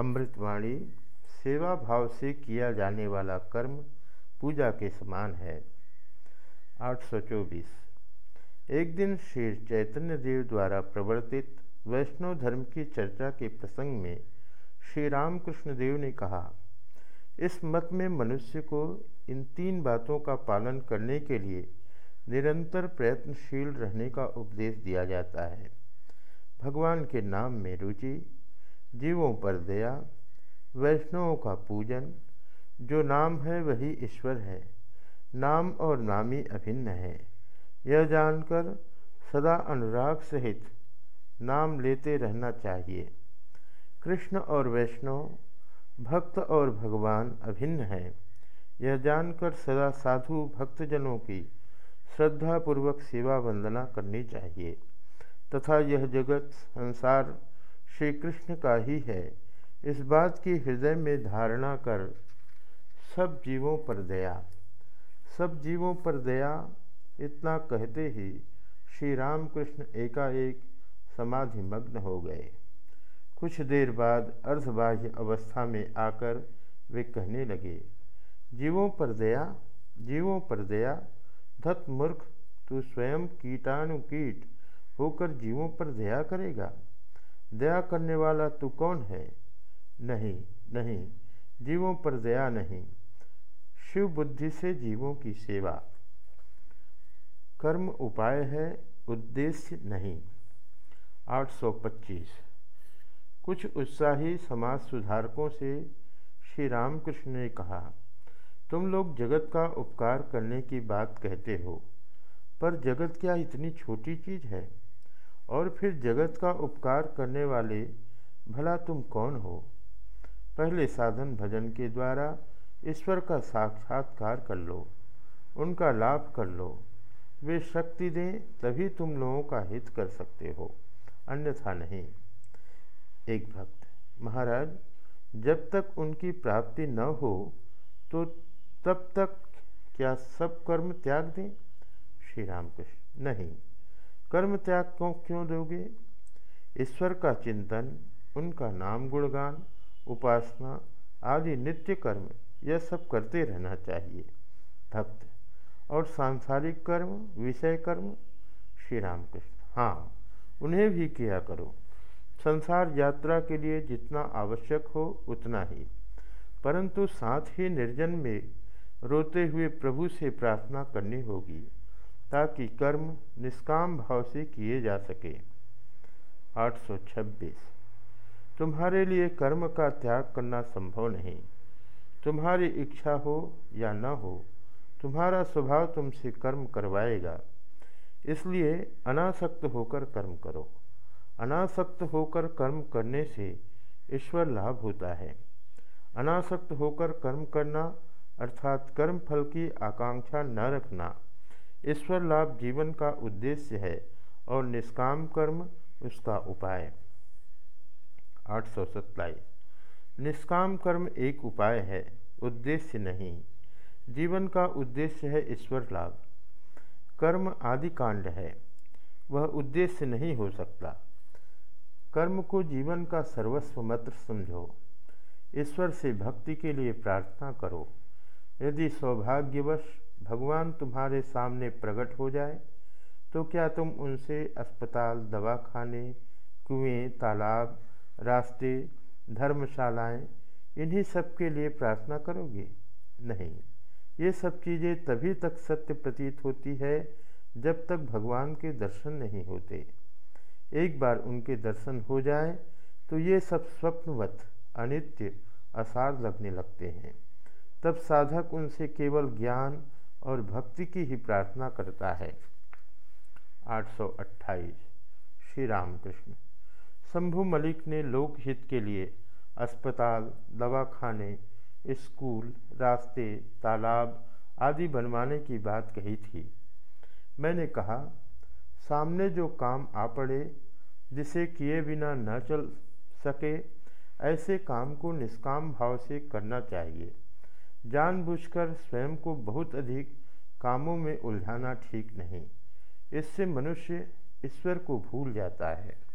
अमृतवाणी सेवा भाव से किया जाने वाला कर्म पूजा के समान है। 824 एक दिन श्री चैतन्य देव द्वारा प्रवर्तित वैष्णव धर्म की चर्चा के प्रसंग में श्री रामकृष्ण देव ने कहा, इस मत में मनुष्य को इन तीन बातों का पालन करने के लिए निरंतर प्रयत्नशील रहने का उपदेश दिया जाता है। भगवान के नाम में रुचि जीवों पर दया, वैष्णवों का पूजन, जो नाम है वही ईश्वर है। नाम और नामी अभिन्न है। यह जानकर सदा अनुराग सहित नाम लेते रहना चाहिए। कृष्ण और वैष्णव, भक्त और भगवान अभिन्न हैं। यह जानकर सदा साधु भक्तजनों की श्रद्धापूर्वक सेवा वंदना करनी चाहिए। तथा यह जगत, संसार श्री कृष्ण का ही है। इस बात की हृदय में धारणा कर सब जीवों पर दया। सब जीवों पर दया इतना कहते ही श्री रामकृष्ण एकाएक समाधि मग्न हो गए। कुछ देर बाद अर्धबाह्य अवस्था में आकर वे कहने लगे, जीवों पर दया, जीवों पर दया, धत मूर्ख, तू स्वयं कीटाणुकीट होकर जीवों पर दया करेगा। दया करने वाला तू कौन है? नहीं नहीं, जीवों पर दया नहीं। शिव बुद्धि से जीवों की सेवा। कर्म उपाय है, उद्देश्य नहीं। 825 कुछ उत्साही समाज सुधारकों से श्री रामकृष्ण ने कहा, तुम लोग जगत का उपकार करने की बात कहते हो, पर जगत क्या इतनी छोटी चीज़ है? और फिर जगत का उपकार करने वाले, भला तुम कौन हो? पहले साधन भजन के द्वारा ईश्वर का साक्षात्कार कर लो, उनका लाभ कर लो। वे शक्ति दें, तभी तुम लोगों का हित कर सकते हो, अन्यथा नहीं। एक भक्त, महाराज, जब तक उनकी प्राप्ति न हो तो तब तक क्या सब कर्म त्याग दें? श्री रामकृष्ण, नहीं। कर्म त्याग क्यों क्यों दोगे? ईश्वर का चिंतन, उनका नाम गुणगान, उपासना आदि नित्य कर्म, यह सब करते रहना चाहिए। भक्त और सांसारिक कर्म, विषय कर्म श्री रामकृष्ण हाँ उन्हें भी किया करो। संसार यात्रा के लिए जितना आवश्यक हो, उतना ही। परंतु साथ ही निर्जन में रोते हुए प्रभु से प्रार्थना करनी होगी। ताकि कर्म निष्काम भाव से किए जा सके। 826 तुम्हारे लिए कर्म का त्याग करना संभव नहीं। तुम्हारी इच्छा हो या न हो, तुम्हारा स्वभाव तुमसे कर्म करवाएगा। इसलिए अनासक्त होकर कर्म करो। अनासक्त होकर कर्म करने से ईश्वर लाभ होता है। अनासक्त होकर कर्म करना, अर्थात कर्म फल की आकांक्षा न रखना ईश्वर लाभ जीवन का उद्देश्य है और निष्काम कर्म उसका उपाय। आठ सौ सत्ताईस। निष्काम कर्म एक उपाय है, उद्देश्य नहीं। जीवन का उद्देश्य है ईश्वर लाभ। कर्म आदि कांड है, वह उद्देश्य नहीं हो सकता। कर्म को जीवन का सर्वस्व मत्र समझो। ईश्वर से भक्ति के लिए प्रार्थना करो। यदि सौभाग्यवश भगवान तुम्हारे सामने प्रकट हो जाए तो क्या तुम उनसे अस्पताल दवाखाने कुएँ, तालाब रास्ते धर्मशालाएँ इन्हीं सब के लिए प्रार्थना करोगे? नहीं। ये सब चीज़ें तभी तक सत्य प्रतीत होती है जब तक भगवान के दर्शन नहीं होते। एक बार उनके दर्शन हो जाए तो ये सब स्वप्नवत अनित्य असार लगने लगते हैं। तब साधक उनसे केवल ज्ञान और भक्ति की ही प्रार्थना करता है। 828 श्री रामकृष्ण। शंभु मलिक ने लोकहित के लिए अस्पताल, दवाखाने, स्कूल, रास्ते, तालाब आदि बनवाने की बात कही थी। मैंने कहा, सामने जो काम आ पड़े, जिसे किए बिना न चल सके, ऐसे काम को निष्काम भाव से करना चाहिए। जानबूझकर स्वयं को बहुत अधिक कामों में उलझाना ठीक नहीं। इससे मनुष्य ईश्वर को भूल जाता है।